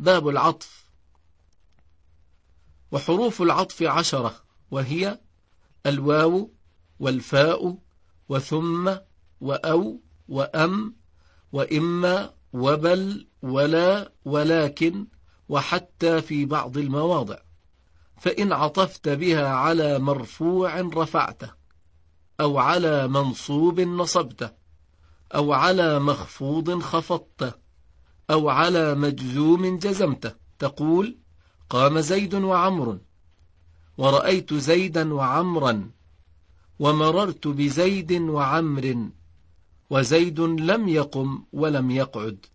باب العطف. وحروف العطف عشرة وهي الواو والفاء وثم وأو وأم وإما وبل ولا ولكن وحتى في بعض المواضع. فإن عطفت بها على مرفوع رفعته أو على منصوب نصبته أو على مخفوض خفضته. أو على مجزوم جزمته. تقول قام زيد وعمر. ورأيت زيدا وعمرا ومررت بزيد وعمر وزيد لم يقم ولم يقعد.